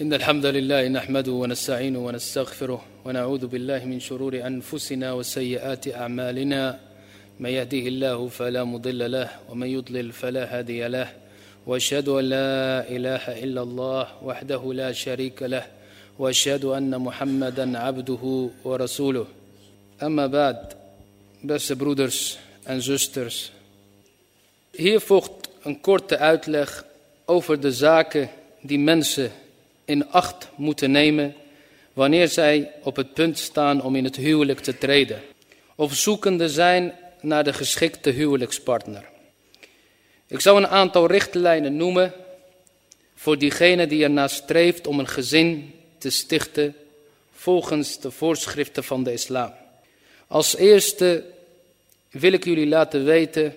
إن الحمد لله نحمده ونستعينه ونستغفره ونعوذ بالله من شرور أنفسنا وسيئات أعمالنا. من يهديه الله فلا مضل له ومن يضلل فلا هادي له. وأشهد أن لا إله إلا الله وحده لا شريك له وأشهد أن محمدا عبده ورسوله. أما بعد beste broeders en zusters hier volgt een korte uitleg over de zaken die mensen in acht moeten nemen wanneer zij op het punt staan om in het huwelijk te treden of zoekende zijn naar de geschikte huwelijkspartner. Ik zou een aantal richtlijnen noemen voor diegene die ernaar streeft om een gezin te stichten volgens de voorschriften van de islam. Als eerste wil ik jullie laten weten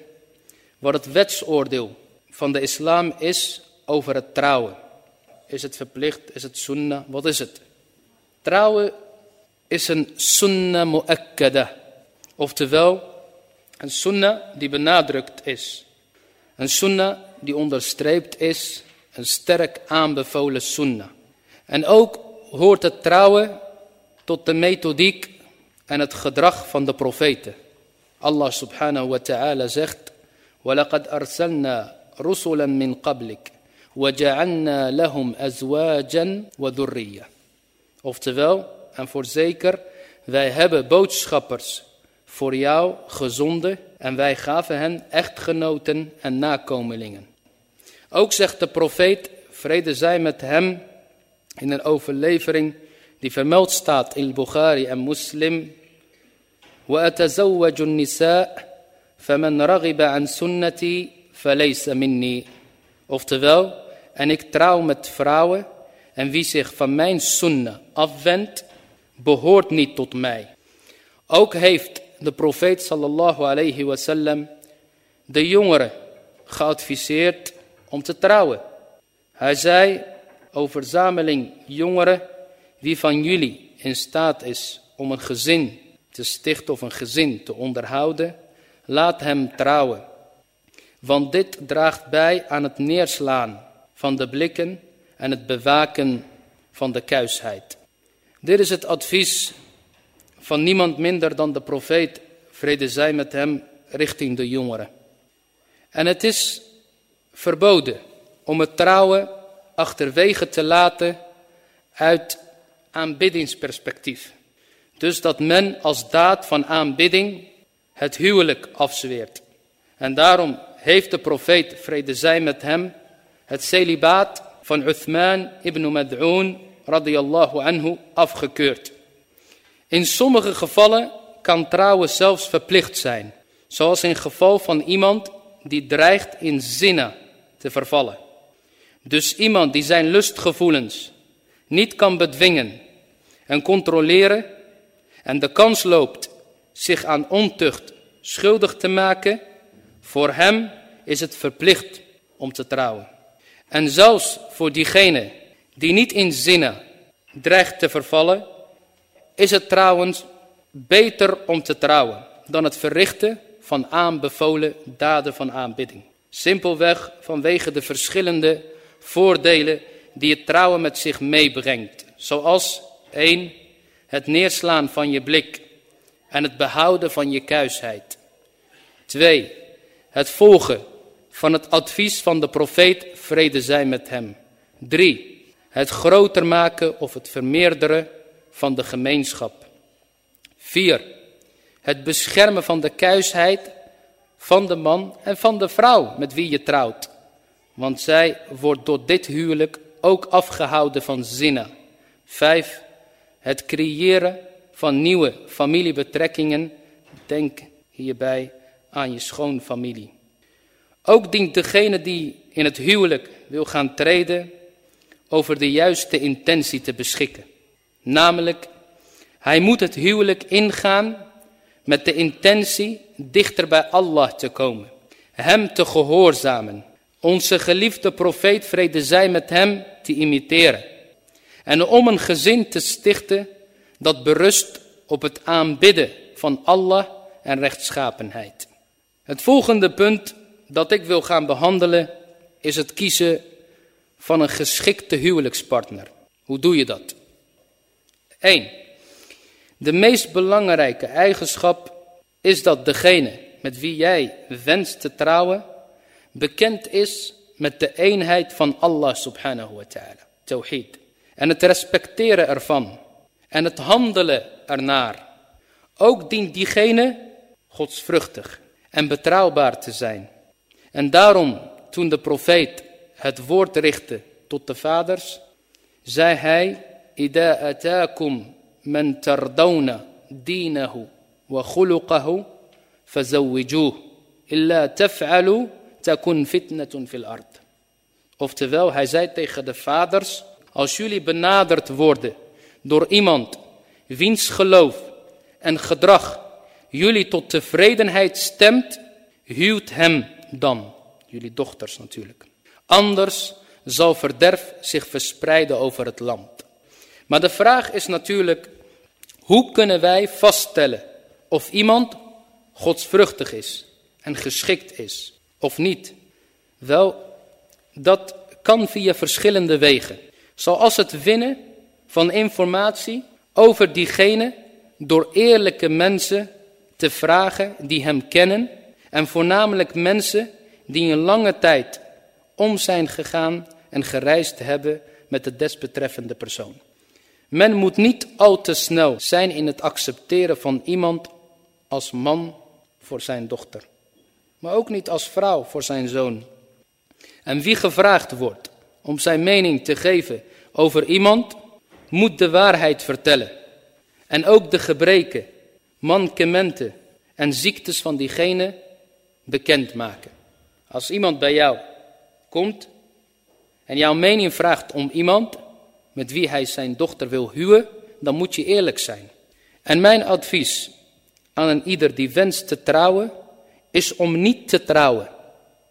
wat het wetsoordeel van de islam is over het trouwen. Is het verplicht? Is het sunnah? Wat is het? Trouwen is een sunnah mu'akkada. Oftewel, een sunnah die benadrukt is. Een sunnah die onderstreept is. Een sterk aanbevolen sunnah. En ook hoort het trouwen tot de methodiek en het gedrag van de profeten. Allah subhanahu wa ta'ala zegt. وَلَقَدْ أَرْسَلْنَا رُسُلًا مِّن قَبْلِكَ وَجَعَلْنَا لَهُمْ أَزْوَاجًا وَذُرِّيَّةً Oftewel, en voorzeker, wij hebben boodschappers voor jou gezonden en wij gaven hen echtgenoten en nakomelingen. Ook zegt de profeet, vrede zij met hem, in een overlevering die vermeld staat in Bukhari en Muslim. وَأَتَزَوَّجُ النِّسَاء فَمَنْ رَغِبَ عَنْ سُنَّتِي فَلَيْسَ مِنِّي Oftewel, en ik trouw met vrouwen en wie zich van mijn sunnah afwendt, behoort niet tot mij. Ook heeft de profeet sallallahu alayhi wasallam de jongeren geadviseerd om te trouwen. Hij zei, o verzameling jongeren, wie van jullie in staat is om een gezin te stichten of een gezin te onderhouden, laat hem trouwen. Want dit draagt bij aan het neerslaan van de blikken en het bewaken van de kuisheid. Dit is het advies van niemand minder dan de profeet, vrede zij met hem, richting de jongeren. En het is verboden om het trouwen achterwege te laten uit aanbiddingsperspectief. Dus dat men als daad van aanbidding het huwelijk afzweert. En daarom heeft de profeet, vrede zij met hem, het celibaat van Uthman ibn Mad'un radiyallahu anhu afgekeurd. In sommige gevallen kan trouwen zelfs verplicht zijn, zoals in geval van iemand die dreigt in zinnen te vervallen. Dus iemand die zijn lustgevoelens niet kan bedwingen en controleren en de kans loopt zich aan ontucht schuldig te maken, voor hem is het verplicht om te trouwen. En zelfs voor diegene die niet in zinnen dreigt te vervallen, is het trouwens beter om te trouwen dan het verrichten van aanbevolen daden van aanbidding. Simpelweg vanwege de verschillende voordelen die het trouwen met zich meebrengt. Zoals 1. Het neerslaan van je blik en het behouden van je kuisheid. 2. Het volgen van het advies van de profeet, vrede zij met hem. 3. Het groter maken of het vermeerderen van de gemeenschap. 4. Het beschermen van de kuisheid van de man en van de vrouw met wie je trouwt. Want zij wordt door dit huwelijk ook afgehouden van zinnen. 5. Het creëren van nieuwe familiebetrekkingen. Denk hierbij aan je schoonfamilie. Ook dient degene die in het huwelijk wil gaan treden over de juiste intentie te beschikken. Namelijk, hij moet het huwelijk ingaan met de intentie dichter bij Allah te komen. Hem te gehoorzamen. Onze geliefde profeet vrede zij met hem te imiteren. En om een gezin te stichten dat berust op het aanbidden van Allah en rechtschapenheid. Het volgende punt dat ik wil gaan behandelen is het kiezen van een geschikte huwelijkspartner. Hoe doe je dat? 1. De meest belangrijke eigenschap is dat degene met wie jij wenst te trouwen bekend is met de eenheid van Allah subhanahu wa ta'ala. Tawhid. En het respecteren ervan. En het handelen ernaar. Ook dient diegene godsvruchtig en betrouwbaar te zijn. En daarom, toen de profeet het woord richtte tot de vaders, zei hij, Ida atakum man tardawna dinahu wa khuluqahu. Illa taf'alu takun fitnatun fil ard. Oftewel, hij zei tegen de vaders, als jullie benaderd worden door iemand wiens geloof en gedrag jullie tot tevredenheid stemt, huwt hem dan. Jullie dochters natuurlijk. Anders zal verderf zich verspreiden over het land. Maar de vraag is natuurlijk, hoe kunnen wij vaststellen of iemand godsvruchtig is en geschikt is of niet? Wel, dat kan via verschillende wegen. Zoals het winnen van informatie over diegene door eerlijke mensen te vragen die hem kennen en voornamelijk mensen die een lange tijd om zijn gegaan en gereisd hebben met de desbetreffende persoon. Men moet niet al te snel zijn in het accepteren van iemand als man voor zijn dochter. Maar ook niet als vrouw voor zijn zoon. En wie gevraagd wordt om zijn mening te geven over iemand, moet de waarheid vertellen. En ook de gebreken, mankementen en ziektes van diegene bekendmaken. Als iemand bij jou komt en jouw mening vraagt om iemand met wie hij zijn dochter wil huwen, dan moet je eerlijk zijn. En mijn advies aan een ieder die wenst te trouwen, is om niet te trouwen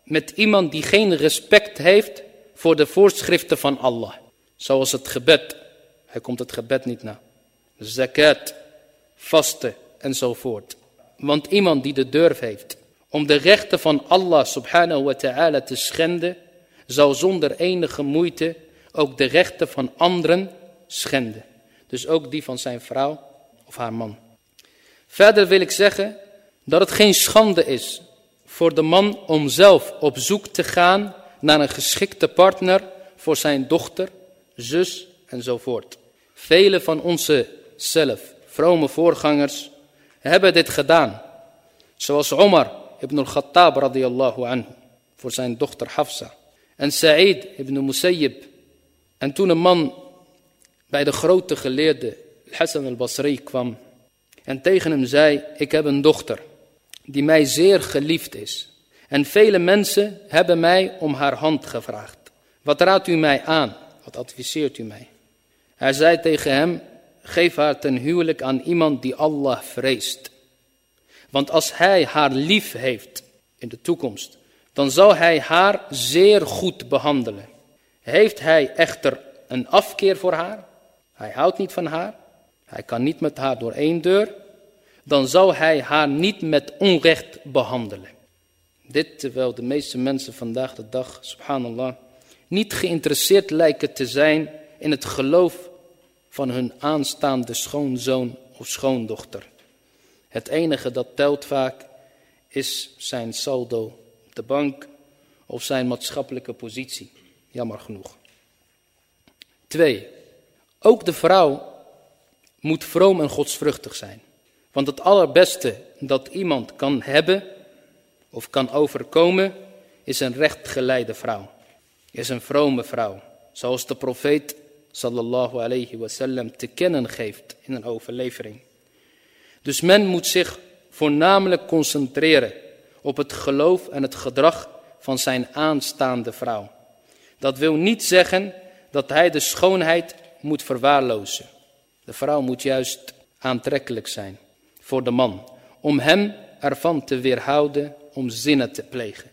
met iemand die geen respect heeft voor de voorschriften van Allah. Zoals het gebed. Hij komt het gebed niet na. Zakat, vasten enzovoort. Want iemand die de durf heeft om de rechten van Allah subhanahu wa ta'ala te schenden, zal zonder enige moeite ook de rechten van anderen schenden. Dus ook die van zijn vrouw of haar man. Verder wil ik zeggen dat het geen schande is voor de man om zelf op zoek te gaan naar een geschikte partner voor zijn dochter, zus enzovoort. Vele van onze zelf, vrome voorgangers, hebben dit gedaan. Zoals Omar ibn al-Khattab radiyallahu anhu voor zijn dochter Hafsa. En Sa'id ibn Musayyib. En toen een man bij de grote geleerde Hassan al-Basri kwam en tegen hem zei, ik heb een dochter die mij zeer geliefd is. En vele mensen hebben mij om haar hand gevraagd. Wat raadt u mij aan? Wat adviseert u mij? Hij zei tegen hem, geef haar ten huwelijk aan iemand die Allah vreest. Want als hij haar lief heeft in de toekomst, dan zal hij haar zeer goed behandelen. Heeft hij echter een afkeer voor haar, hij houdt niet van haar, hij kan niet met haar door één deur, dan zal hij haar niet met onrecht behandelen. Dit terwijl de meeste mensen vandaag de dag, subhanallah, niet geïnteresseerd lijken te zijn in het geloof van hun aanstaande schoonzoon of schoondochter. Het enige dat telt vaak is zijn saldo op de bank of zijn maatschappelijke positie. Jammer genoeg. Twee, ook de vrouw moet vroom en godsvruchtig zijn. Want het allerbeste dat iemand kan hebben of kan overkomen is een rechtgeleide vrouw. Is een vrome vrouw. Zoals de profeet sallallahu alayhi wasallam te kennen geeft in een overlevering. Dus men moet zich voornamelijk concentreren op het geloof en het gedrag van zijn aanstaande vrouw. Dat wil niet zeggen dat hij de schoonheid moet verwaarlozen. De vrouw moet juist aantrekkelijk zijn voor de man, om hem ervan te weerhouden om zinnen te plegen.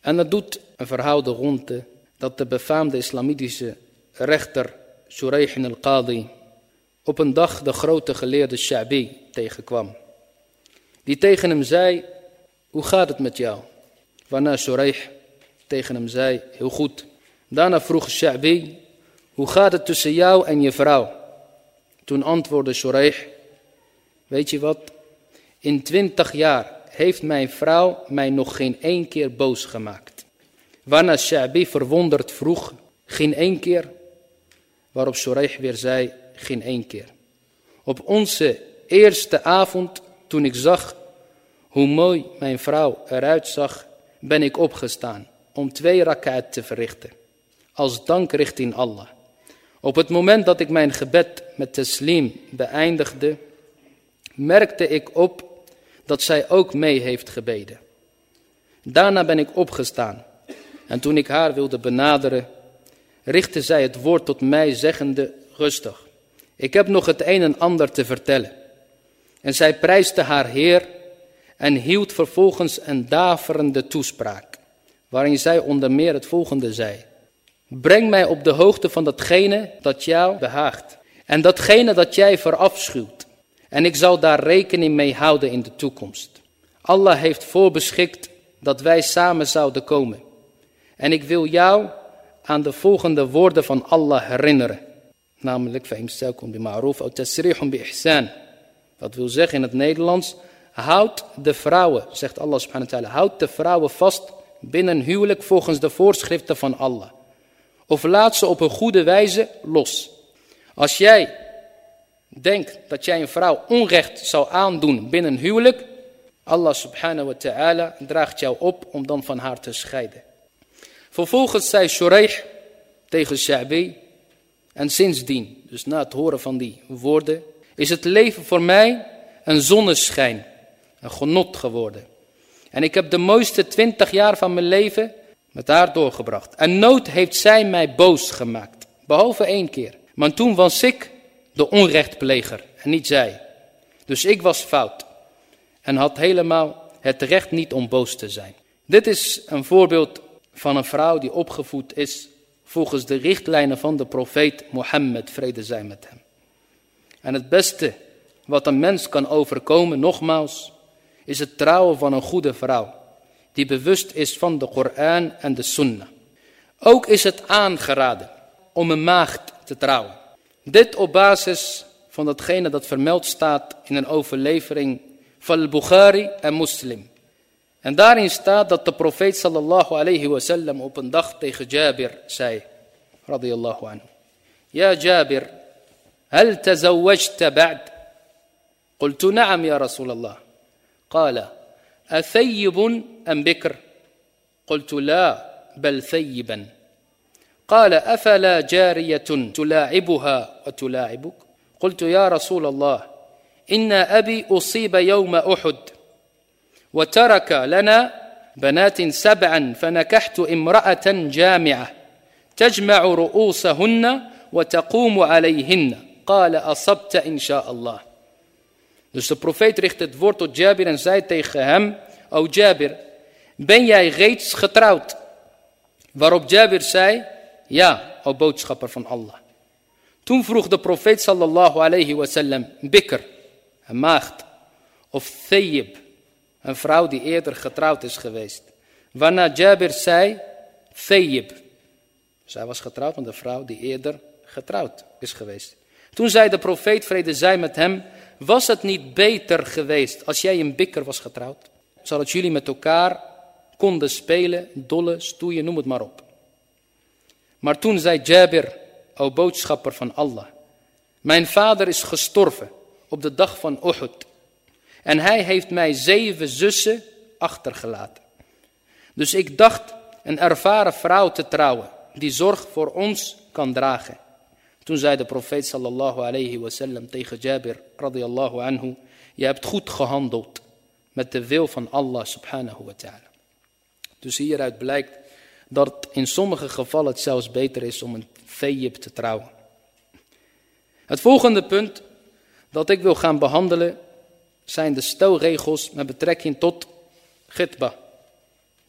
En dat doet een verhaal de ronde dat de befaamde islamitische rechter Shuraih al-Qadi op een dag de grote geleerde Sha'bi tegenkwam. Die tegen hem zei, hoe gaat het met jou? Waarna Shuraih tegen hem zei, heel goed. Daarna vroeg Sha'bi, hoe gaat het tussen jou en je vrouw? Toen antwoordde Shuraih, weet je wat? In twintig jaar heeft mijn vrouw mij nog geen één keer boos gemaakt. Waarna Sha'bi verwonderd vroeg, geen één keer? Waarop Shuraih weer zei, geen één keer. Op onze eerste avond, toen ik zag hoe mooi mijn vrouw eruit zag, ben ik opgestaan om twee rak'at te verrichten. Als dank richting Allah. Op het moment dat ik mijn gebed met teslim beëindigde, merkte ik op dat zij ook mee heeft gebeden. Daarna ben ik opgestaan en toen ik haar wilde benaderen, richtte zij het woord tot mij zeggende, rustig, ik heb nog het een en ander te vertellen. En zij prijste haar Heer en hield vervolgens een daverende toespraak, waarin zij onder meer het volgende zei. Breng mij op de hoogte van datgene dat jou behaagt en datgene dat jij verafschuwt. En ik zal daar rekening mee houden in de toekomst. Allah heeft voorbeschikt dat wij samen zouden komen. En ik wil jou aan de volgende woorden van Allah herinneren. Namelijk, فَإِمْسَاكُمْ بِمَعْرُوفَ أَوْ تَسْرِيحٌ بِإِحْسَانٍ. Dat wil zeggen in het Nederlands, houd de vrouwen, zegt Allah subhanahu wa ta'ala, houd de vrouwen vast binnen huwelijk volgens de voorschriften van Allah. Of laat ze op een goede wijze los. Als jij denkt dat jij een vrouw onrecht zou aandoen binnen huwelijk, Allah subhanahu wa ta'ala draagt jou op om dan van haar te scheiden. Vervolgens zei Shuraih tegen Sha'bi, en sindsdien, dus na het horen van die woorden, is het leven voor mij een zonneschijn, een genot geworden. En ik heb de mooiste twintig jaar van mijn leven met haar doorgebracht. En nooit heeft zij mij boos gemaakt, behalve één keer. Maar toen was ik de onrechtpleger en niet zij. Dus ik was fout en had helemaal het recht niet om boos te zijn. Dit is een voorbeeld van een vrouw die opgevoed is volgens de richtlijnen van de profeet Mohammed, vrede zij met hem. En het beste wat een mens kan overkomen, nogmaals, is het trouwen van een goede vrouw, die bewust is van de Koran en de Sunnah. Ook is het aangeraden om een maagd te trouwen. Dit op basis van datgene dat vermeld staat in een overlevering van Bukhari en Muslim. En daarin staat dat de profeet sallallahu alayhi wasallam op een dag tegen Jabir zei, radiyallahu anhu. Ja Jabir, هل تزوجت بعد؟ قلت نعم يا رسول الله قال أثيب أم بكر؟ قلت لا بل ثيبا قال أفلا جارية تلاعبها وتلاعبك؟ قلت يا رسول الله إن أبي أصيب يوم أحد وترك لنا بنات سبعا فنكحت امرأة جامعة تجمع رؤوسهن وتقوم عليهن قال أصبت إن شاء الله Dus de profeet richt het woord tot Jabir en zei tegen hem, O Jabir, ben jij reeds getrouwd? Waarop Jabir zei, ja, o boodschapper van Allah. Toen vroeg de profeet sallallahu alayhi wasallam, bikr, een maagd, of thayyib, een vrouw die eerder getrouwd is geweest. Waarna Jabir zei, thayyib. Zij was getrouwd met een vrouw die eerder getrouwd is geweest. Toen zei de profeet, vrede zij met hem, was het niet beter geweest als jij een bikker was getrouwd? Zodat jullie met elkaar konden spelen, dollen, stoeien, noem het maar op. Maar toen zei Jabir, o boodschapper van Allah, mijn vader is gestorven op de dag van Uhud. En hij heeft mij zeven zussen achtergelaten. Dus ik dacht een ervaren vrouw te trouwen, die zorg voor ons kan dragen. Toen zei de profeet sallallahu alayhi wasallam tegen Jabir radiyallahu anhu, je hebt goed gehandeld met de wil van Allah subhanahu wa ta'ala. Dus hieruit blijkt dat in sommige gevallen het zelfs beter is om een thayyib te trouwen. Het volgende punt dat ik wil gaan behandelen zijn de stelregels met betrekking tot gitba,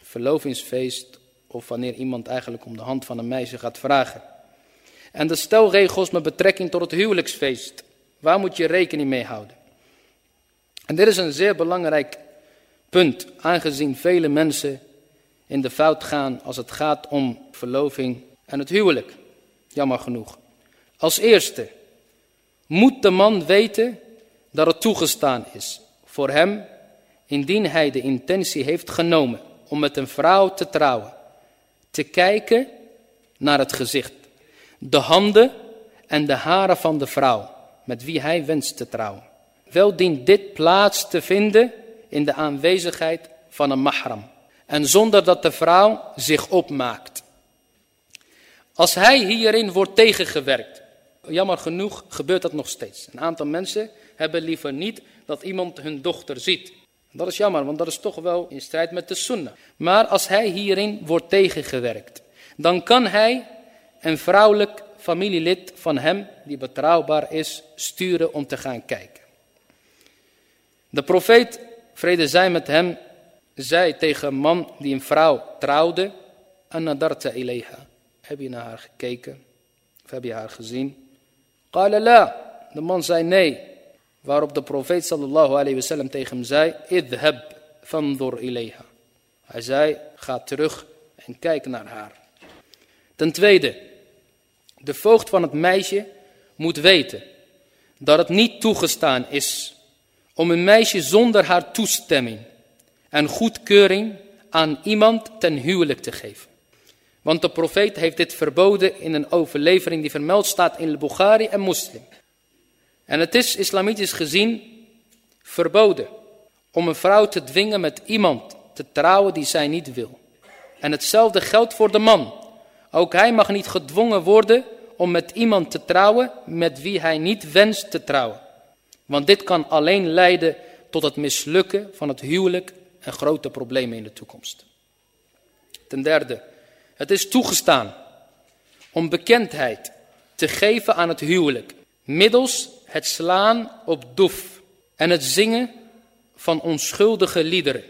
verlovingsfeest of wanneer iemand eigenlijk om de hand van een meisje gaat vragen. En de stelregels met betrekking tot het huwelijksfeest. Waar moet je rekening mee houden? En dit is een zeer belangrijk punt, aangezien vele mensen in de fout gaan als het gaat om verloving en het huwelijk. Jammer genoeg. Als eerste moet de man weten dat het toegestaan is voor hem, indien hij de intentie heeft genomen om met een vrouw te trouwen, te kijken naar het gezicht, de handen en de haren van de vrouw met wie hij wenst te trouwen. Wel dient dit plaats te vinden in de aanwezigheid van een mahram en zonder dat de vrouw zich opmaakt. Als hij hierin wordt tegengewerkt, jammer genoeg gebeurt dat nog steeds. Een aantal mensen hebben liever niet dat iemand hun dochter ziet. Dat is jammer, want dat is toch wel in strijd met de sunnah. Maar als hij hierin wordt tegengewerkt, dan kan hij een vrouwelijk familielid van hem, die betrouwbaar is, sturen om te gaan kijken. De profeet, vrede zij met hem, zei tegen een man die een vrouw trouwde, Anadarta ileha. Heb je naar haar gekeken? Of heb je haar gezien? La. De man zei nee. Waarop de profeet sallallahu alayhi wasallam tegen hem zei, idhab fandur ileha. Hij zei, ga terug en kijk naar haar. Ten tweede, de voogd van het meisje moet weten dat het niet toegestaan is om een meisje zonder haar toestemming en goedkeuring aan iemand ten huwelijk te geven. Want de profeet heeft dit verboden in een overlevering die vermeld staat in Bukhari en Muslim. En het is islamitisch gezien verboden om een vrouw te dwingen met iemand te trouwen die zij niet wil. En hetzelfde geldt voor de man. Ook hij mag niet gedwongen worden om met iemand te trouwen met wie hij niet wenst te trouwen. Want dit kan alleen leiden tot het mislukken van het huwelijk en grote problemen in de toekomst. Ten derde, het is toegestaan om bekendheid te geven aan het huwelijk middels het slaan op doef en het zingen van onschuldige liederen.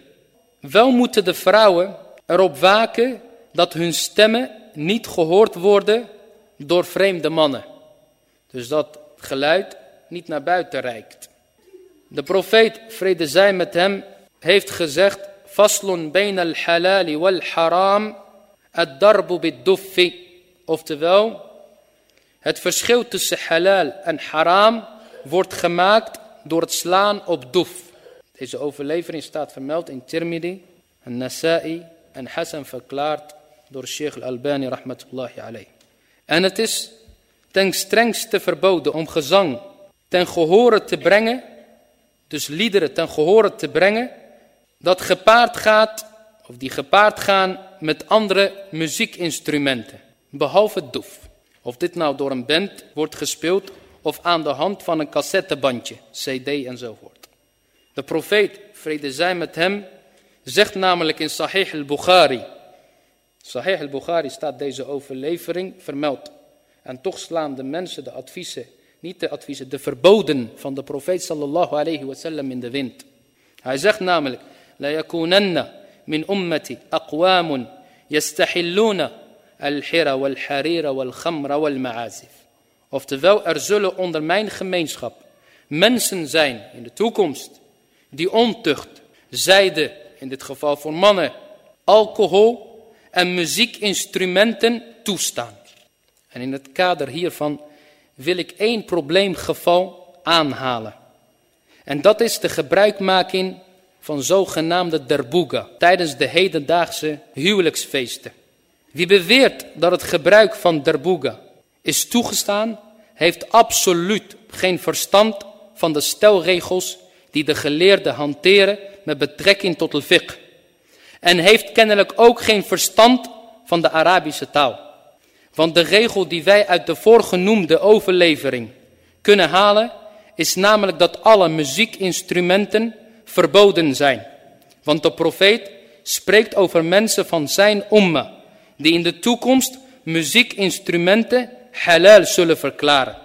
Wel moeten de vrouwen erop waken dat hun stemmen niet gehoord worden door vreemde mannen. Dus dat geluid niet naar buiten reikt. De profeet, vrede zij met hem, heeft gezegd, Faslun bain al-halali wal-haram, ad-darbu bid-duffi. Oftewel, het verschil tussen halal en haram wordt gemaakt door het slaan op doef. Deze overlevering staat vermeld in Tirmidhi, en Nasa'i en Hassan verklaard door Sheikh al-Albani rahmatullahi alayhi. En het is ten strengste verboden om gezang ten gehore te brengen, dus liederen ten gehore te brengen, dat gepaard gaat, of die gepaard gaan met andere muziekinstrumenten, behalve doef. Of dit nou door een band wordt gespeeld of aan de hand van een cassettebandje, cd enzovoort. De profeet, vrede zij met hem, zegt namelijk in Sahih al-Bukhari. Sahih al-Bukhari staat deze overlevering vermeld. En toch slaan de mensen de adviezen, niet de adviezen, de verboden van de profeet sallallahu alayhi wasallam in de wind. Hij zegt namelijk, La yakunanna min ummati aqwamun yastahilluna al-hira wal-harira wal-khamra wal-ma'azif. Oftewel, er zullen onder mijn gemeenschap mensen zijn in de toekomst die ontucht, zijde, in dit geval voor mannen, alcohol en muziekinstrumenten toestaan. En in het kader hiervan wil ik één probleemgeval aanhalen. En dat is de gebruikmaking van zogenaamde derboega tijdens de hedendaagse huwelijksfeesten. Wie beweert dat het gebruik van derboega is toegestaan, heeft absoluut geen verstand van de stelregels die de geleerden hanteren met betrekking tot het fiqh. En heeft kennelijk ook geen verstand van de Arabische taal. Want de regel die wij uit de voorgenoemde overlevering kunnen halen, is namelijk dat alle muziekinstrumenten verboden zijn. Want de profeet spreekt over mensen van zijn umma, die in de toekomst muziekinstrumenten halal zullen verklaren.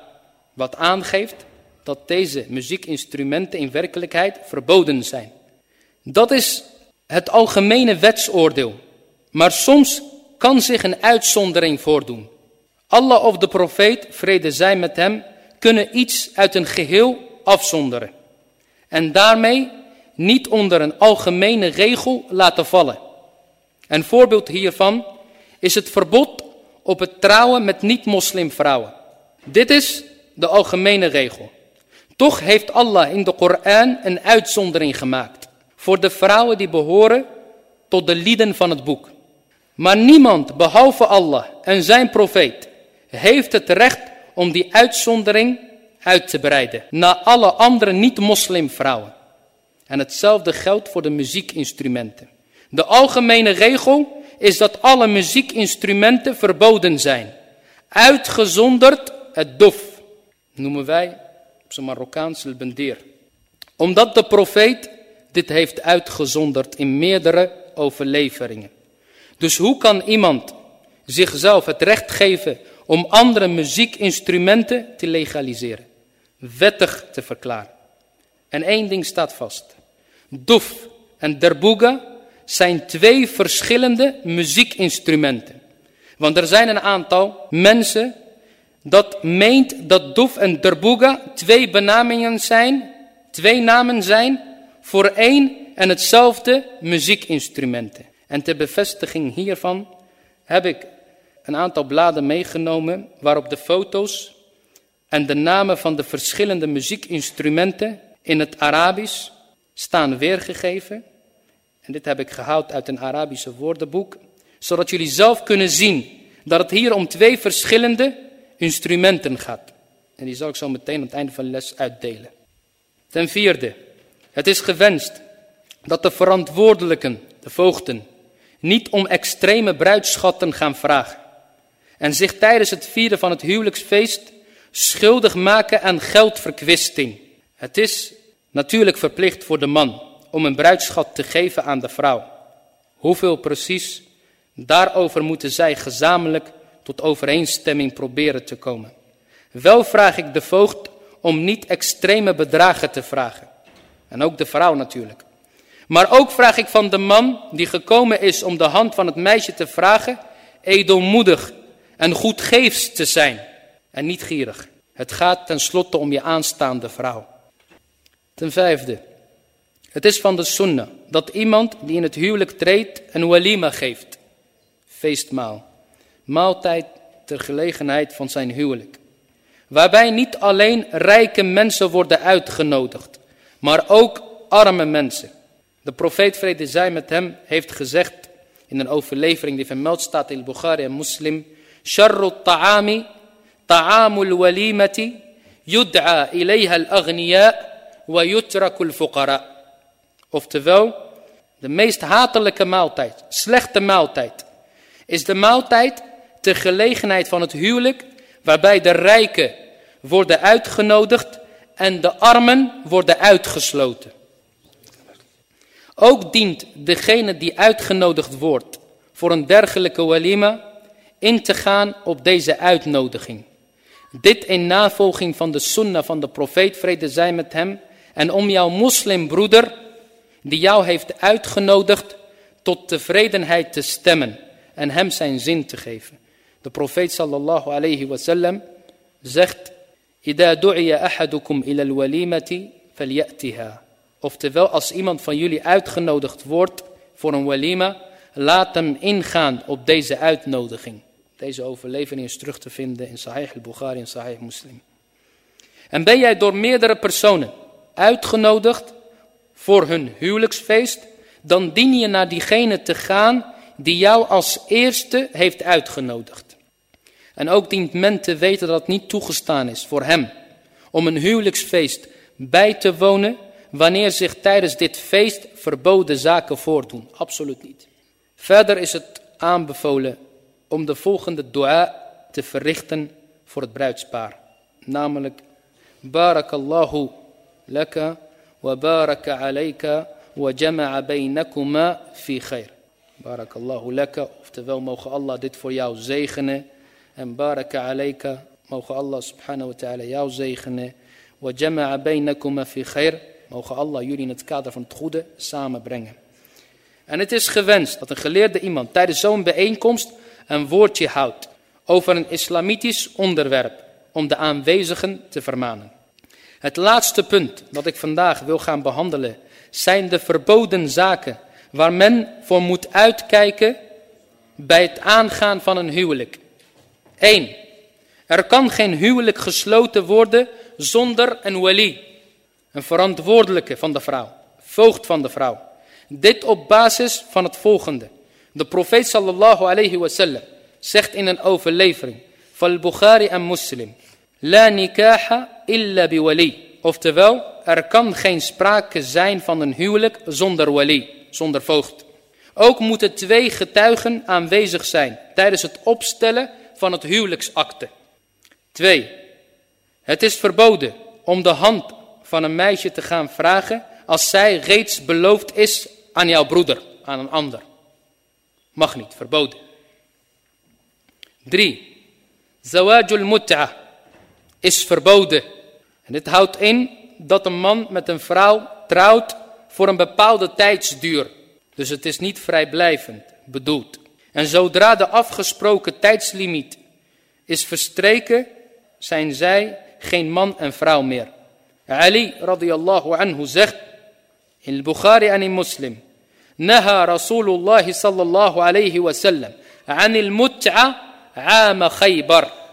Wat aangeeft dat deze muziekinstrumenten in werkelijkheid verboden zijn. Dat is het algemene wetsoordeel. Maar soms kan zich een uitzondering voordoen. Allah of de profeet, vrede zij met hem, kunnen iets uit een geheel afzonderen. En daarmee niet onder een algemene regel laten vallen. Een voorbeeld hiervan is het verbod op het trouwen met niet-moslimvrouwen. Dit is de algemene regel. Toch heeft Allah in de Koran een uitzondering gemaakt voor de vrouwen die behoren tot de lieden van het boek. Maar niemand behalve Allah en zijn profeet heeft het recht om die uitzondering uit te breiden naar alle andere niet-moslimvrouwen. En hetzelfde geldt voor de muziekinstrumenten. De algemene regel is dat alle muziekinstrumenten verboden zijn. Uitgezonderd het dof. Noemen wij op zijn Marokkaans bendir. Omdat de profeet dit heeft uitgezonderd in meerdere overleveringen. Dus hoe kan iemand zichzelf het recht geven om andere muziekinstrumenten te legaliseren? Wettig te verklaren. En één ding staat vast. Doef en derbuga zijn twee verschillende muziekinstrumenten. Want er zijn een aantal mensen dat meent dat doef en derbuga twee benamingen zijn, twee namen zijn voor één en hetzelfde muziekinstrumenten. En ter bevestiging hiervan heb ik een aantal bladen meegenomen waarop de foto's en de namen van de verschillende muziekinstrumenten in het Arabisch staan weergegeven. En dit heb ik gehaald uit een Arabische woordenboek, zodat jullie zelf kunnen zien dat het hier om twee verschillende instrumenten gaat. En die zal ik zo meteen aan het einde van de les uitdelen. Ten vierde, het is gewenst dat de verantwoordelijken, de voogden, niet om extreme bruidschatten gaan vragen. En zich tijdens het vieren van het huwelijksfeest schuldig maken aan geldverkwisting. Het is natuurlijk verplicht voor de man om een bruidschat te geven aan de vrouw. Hoeveel precies, daarover moeten zij gezamenlijk tot overeenstemming proberen te komen. Wel vraag ik de voogd om niet extreme bedragen te vragen. En ook de vrouw natuurlijk. Maar ook vraag ik van de man die gekomen is om de hand van het meisje te vragen, edelmoedig en goedgeefs te zijn en niet gierig. Het gaat tenslotte om je aanstaande vrouw. Ten vijfde, het is van de sunnah dat iemand die in het huwelijk treedt een walima geeft. Feestmaal. Maaltijd ter gelegenheid van zijn huwelijk. Waarbij niet alleen rijke mensen worden uitgenodigd, maar ook arme mensen. De profeet vrede zij met hem heeft gezegd in een overlevering die vermeld staat in Bukhari en Muslim. Sharru ta'ami ta'amul walimati yud'a ilayha al-aghniya wa yutrakul fuqara. Oftewel, de meest hatelijke maaltijd, slechte maaltijd, is de maaltijd ter gelegenheid van het huwelijk, waarbij de rijken worden uitgenodigd en de armen worden uitgesloten. Ook dient degene die uitgenodigd wordt voor een dergelijke walima in te gaan op deze uitnodiging. Dit in navolging van de sunnah van de profeet, vrede zij met hem, en om jouw moslimbroeder, die jou heeft uitgenodigd, tot tevredenheid te stemmen en hem zijn zin te geven. De profeet sallallahu alayhi wasallam zegt, إذا دعي أحدكم إلى الوليمة فليأتها. Oftewel, als iemand van jullie uitgenodigd wordt voor een walima, laat hem ingaan op deze uitnodiging. Deze overlevering is terug te vinden in Sahih al-Bukhari en Sahih Muslim. En ben jij door meerdere personen uitgenodigd voor hun huwelijksfeest, dan dien je naar diegene te gaan die jou als eerste heeft uitgenodigd. En ook dient men te weten dat het niet toegestaan is voor hem om een huwelijksfeest bij te wonen wanneer zich tijdens dit feest verboden zaken voordoen. Absoluut niet. Verder is het aanbevolen om de volgende dua te verrichten voor het bruidspaar. Namelijk, Barakallahu wa baraka alayka wa jama'a baynakuma fi khair. Barakallahu laka, oftewel mogen Allah dit voor jou zegenen. En baraka alayka, mogen Allah subhanahu wa ta'ala jou zegenen. Wa jama'a fi khair. Mogen Allah jullie in het kader van het goede samenbrengen. En het is gewenst dat een geleerde iemand tijdens zo'n bijeenkomst een woordje houdt over een islamitisch onderwerp om de aanwezigen te vermanen. Het laatste punt dat ik vandaag wil gaan behandelen zijn de verboden zaken waar men voor moet uitkijken bij het aangaan van een huwelijk. 1. Er kan geen huwelijk gesloten worden zonder een wali. Een verantwoordelijke van de vrouw. Voogd van de vrouw. Dit op basis van het volgende. De profeet sallallahu alayhi wasallam zegt in een overlevering van Bukhari en Muslim. La nikaha illa bi wali. Oftewel, er kan geen sprake zijn van een huwelijk zonder wali, zonder voogd. Ook moeten twee getuigen aanwezig zijn tijdens het opstellen van het huwelijksakte. 2. Het is verboden om de hand van een meisje te gaan vragen als zij reeds beloofd is aan jouw broeder, aan een ander. Mag niet, verboden. 3. Zawajul mut'a is verboden. En dit houdt in dat een man met een vrouw trouwt voor een bepaalde tijdsduur. Dus het is niet vrijblijvend bedoeld. En zodra de afgesproken tijdslimiet is verstreken, zijn zij geen man en vrouw meer. Ali radiyallahu anhu zegt in Bukhari en in Muslim. Naha Rasulullah sallallahu alayhi wa sallam an al-mut'a ama Khaybar.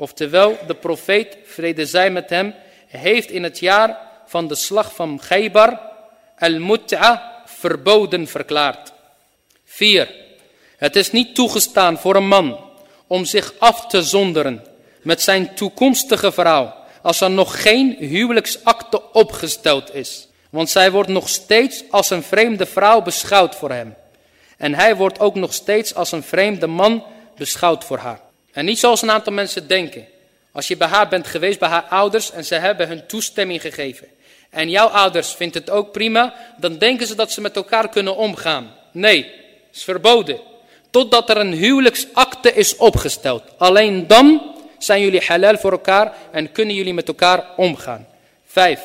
Oftewel, de profeet, vrede zij met hem, heeft in het jaar van de slag van Khaybar al-mut'a verboden verklaard. 4. Het is niet toegestaan voor een man om zich af te zonderen met zijn toekomstige vrouw als er nog geen huwelijksakte opgesteld is. Want zij wordt nog steeds als een vreemde vrouw beschouwd voor hem. En hij wordt ook nog steeds als een vreemde man beschouwd voor haar. En niet zoals een aantal mensen denken. Als je bij haar bent geweest, bij haar ouders, en ze hebben hun toestemming gegeven. En jouw ouders vinden het ook prima, dan denken ze dat ze met elkaar kunnen omgaan. Nee, is verboden. Totdat er een huwelijksakte is opgesteld. Alleen dan zijn jullie halal voor elkaar en kunnen jullie met elkaar omgaan. Vijf.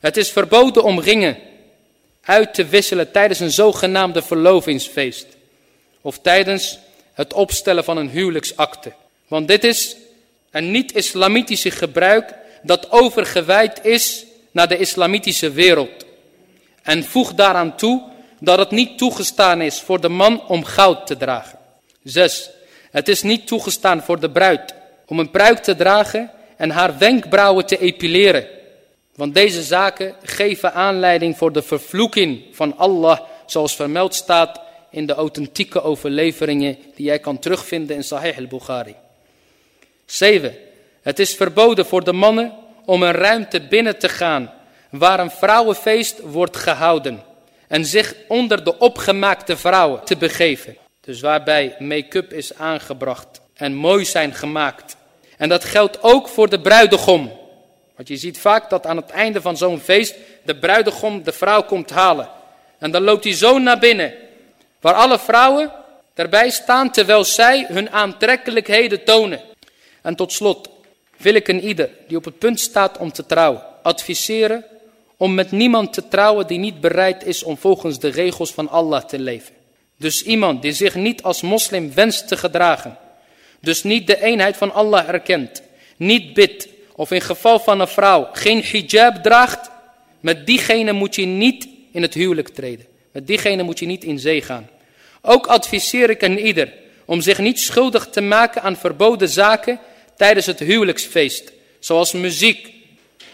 Het is verboden om ringen uit te wisselen tijdens een zogenaamde verlovingsfeest. Of tijdens het opstellen van een huwelijksakte. Want dit is een niet-islamitische gebruik dat overgewijd is naar de islamitische wereld. En voeg daaraan toe dat het niet toegestaan is voor de man om goud te dragen. 6. Het is niet toegestaan voor de bruid om een pruik te dragen en haar wenkbrauwen te epileren. Want deze zaken geven aanleiding voor de vervloeking van Allah, zoals vermeld staat in de authentieke overleveringen die jij kan terugvinden in Sahih al-Bukhari. 7. Het is verboden voor de mannen om een ruimte binnen te gaan waar een vrouwenfeest wordt gehouden en zich onder de opgemaakte vrouwen te begeven. Dus waarbij make-up is aangebracht en mooi zijn gemaakt. En dat geldt ook voor de bruidegom. Want je ziet vaak dat aan het einde van zo'n feest de bruidegom de vrouw komt halen. En dan loopt hij zo naar binnen. Waar alle vrouwen erbij staan terwijl zij hun aantrekkelijkheden tonen. En tot slot wil ik een ieder die op het punt staat om te trouwen adviseren om met niemand te trouwen die niet bereid is om volgens de regels van Allah te leven. Dus iemand die zich niet als moslim wenst te gedragen. Dus niet de eenheid van Allah erkent. Niet bidt. Of in geval van een vrouw geen hijab draagt. Met diegene moet je niet in het huwelijk treden. Met diegene moet je niet in zee gaan. Ook adviseer ik een ieder om zich niet schuldig te maken aan verboden zaken tijdens het huwelijksfeest. Zoals muziek,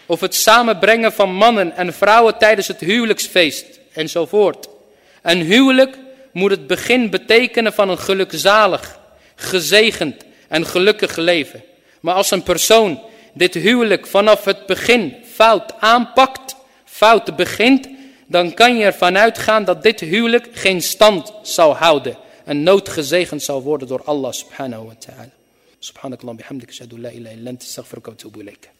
of het samenbrengen van mannen en vrouwen tijdens het huwelijksfeest enzovoort. Een huwelijk moet het begin betekenen van een gelukzalig, gezegend en gelukkig leven. Maar als een persoon dit huwelijk vanaf het begin fout aanpakt, fout begint, dan kan je ervan uitgaan dat dit huwelijk geen stand zou houden. En noodgezegend zal worden door Allah subhanahu wa ta'ala. Subhanakallah bihamdik, shadu la ilaha illa anta, astaghfiruka wa atubu ilayka.